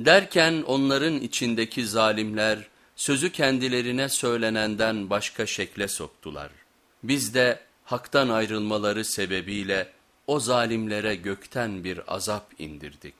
Derken onların içindeki zalimler sözü kendilerine söylenenden başka şekle soktular. Biz de haktan ayrılmaları sebebiyle o zalimlere gökten bir azap indirdik.